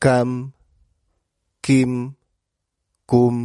gam, kim, kum